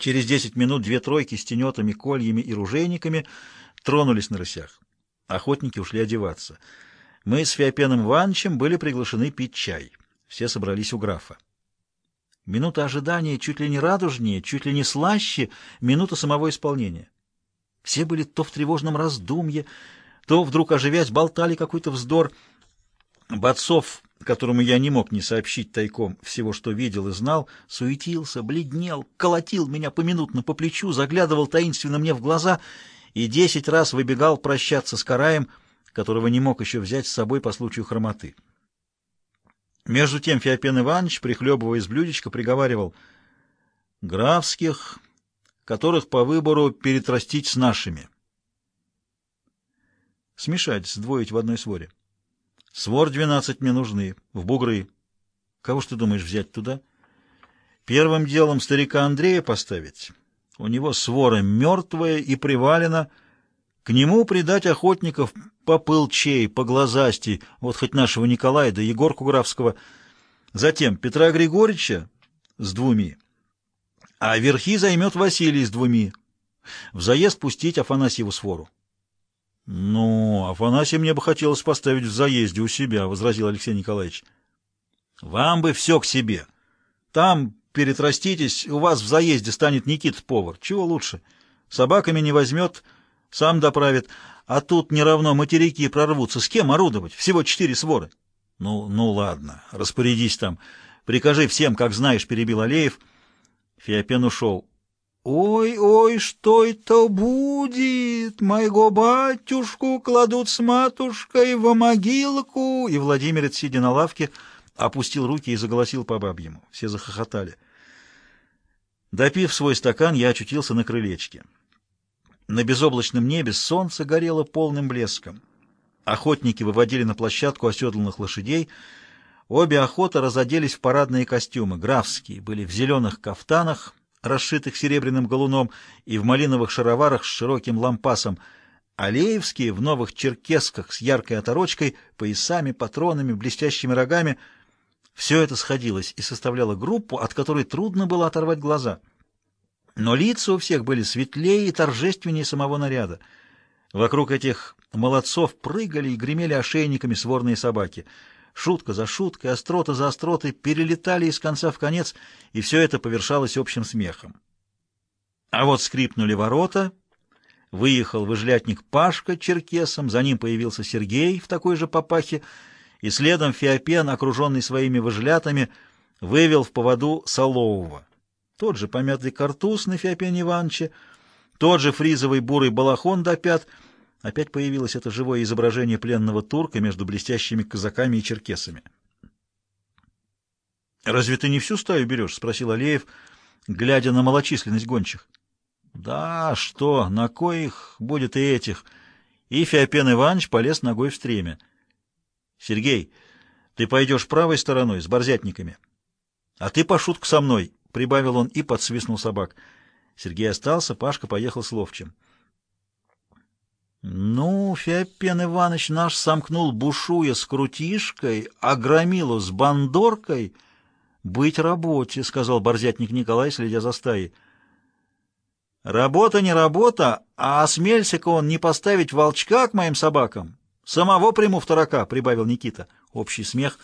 Через десять минут две тройки с тенетами, кольями и ружейниками тронулись на рысях. Охотники ушли одеваться. Мы с Феопеном Ивановичем были приглашены пить чай. Все собрались у графа. Минута ожидания чуть ли не радужнее, чуть ли не слаще минута самого исполнения. Все были то в тревожном раздумье, то вдруг оживясь болтали какой-то вздор. Борцов, которому я не мог не сообщить тайком всего, что видел и знал, суетился, бледнел, колотил меня поминутно по плечу, заглядывал таинственно мне в глаза и десять раз выбегал прощаться с Караем, которого не мог еще взять с собой по случаю хромоты. Между тем Феопен Иванович, прихлебывая из блюдечка, приговаривал «Графских, которых по выбору перетрастить с нашими». Смешать, сдвоить в одной своре. Свор двенадцать мне нужны, в бугры. Кого ж ты думаешь взять туда? Первым делом старика Андрея поставить. У него свора мертвая и привалена. К нему придать охотников по пылчей, по глазасти, вот хоть нашего Николая да Егорку Графского. Затем Петра Григорьевича с двумя, а верхи займет Василий с двумя. В заезд пустить Афанасьеву свору. — Ну, Афанасия мне бы хотелось поставить в заезде у себя, — возразил Алексей Николаевич. — Вам бы все к себе. Там перетраститесь, у вас в заезде станет Никит повар. Чего лучше? Собаками не возьмет, сам доправит. А тут не равно материки прорвутся. С кем орудовать? Всего четыре своры. — Ну, ну ладно, распорядись там. Прикажи всем, как знаешь, — перебил Алеев. Феопен ушел. «Ой, ой, что это будет? Моего батюшку кладут с матушкой в могилку!» И Владимирец, сидя на лавке, опустил руки и заголосил по бабьему. Все захохотали. Допив свой стакан, я очутился на крылечке. На безоблачном небе солнце горело полным блеском. Охотники выводили на площадку оседланных лошадей. Обе охоты разоделись в парадные костюмы. Графские были в зеленых кафтанах, расшитых серебряным галуном, и в малиновых шароварах с широким лампасом, Алеевские в новых черкесках с яркой оторочкой, поясами, патронами, блестящими рогами. Все это сходилось и составляло группу, от которой трудно было оторвать глаза. Но лица у всех были светлее и торжественнее самого наряда. Вокруг этих молодцов прыгали и гремели ошейниками сворные собаки — Шутка за шуткой, острота за остротой перелетали из конца в конец, и все это повершалось общим смехом. А вот скрипнули ворота, выехал выжлятник Пашка черкесом, за ним появился Сергей в такой же папахе, и следом Феопен, окруженный своими выжлятами, вывел в поводу Солового. Тот же помятый картуз на Феопене Ивановиче, тот же фризовый бурый балахон до пят — Опять появилось это живое изображение пленного турка между блестящими казаками и черкесами. «Разве ты не всю стаю берешь?» — спросил Алеев, глядя на малочисленность гончих. «Да, что, на коих будет и этих?» И Феопен Иванович полез ногой в стремя. «Сергей, ты пойдешь правой стороной, с борзятниками. А ты по шутку со мной», — прибавил он и подсвистнул собак. Сергей остался, Пашка поехал с ловчим. Ну, Феопен Иванович наш сомкнул бушуя с крутишкой, а громилу с бандоркой. Быть работе, — сказал борзятник Николай, следя за стаей. Работа не работа, а осмелься-ка он не поставить волчка к моим собакам. Самого приму второка, — прибавил Никита. Общий смех,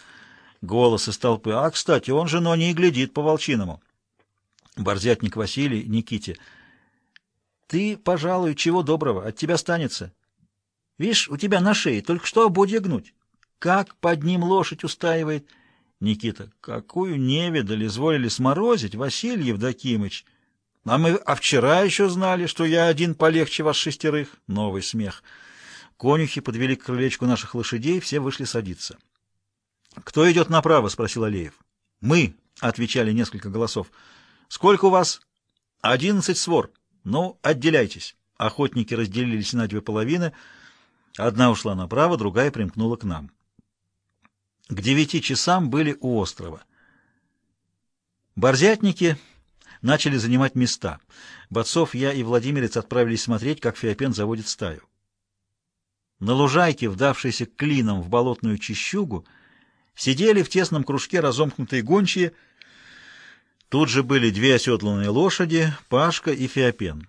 голос из толпы. А, кстати, он же, но не глядит по-волчиному. Борзятник Василий Никите — ты, пожалуй, чего доброго, от тебя станется. Видишь, у тебя на шее только что ободья гнуть. Как под ним лошадь устаивает. Никита, какую невидаль изволили сморозить, Василий Евдокимыч. А мы а вчера еще знали, что я один полегче вас шестерых. Новый смех. Конюхи подвели к крылечку наших лошадей, все вышли садиться. «Кто идет направо?» — спросил Алеев. «Мы», — отвечали несколько голосов. «Сколько у вас?» «Одиннадцать свор». «Ну, отделяйтесь». Охотники разделились на две половины. Одна ушла направо, другая примкнула к нам. К девяти часам были у острова. Борзятники начали занимать места. Борцов, я и Владимирец отправились смотреть, как Феопен заводит стаю. На лужайке, вдавшейся клином в болотную чищугу, сидели в тесном кружке разомкнутые гончие — Тут же были две оседланные лошади, Пашка и Феопен.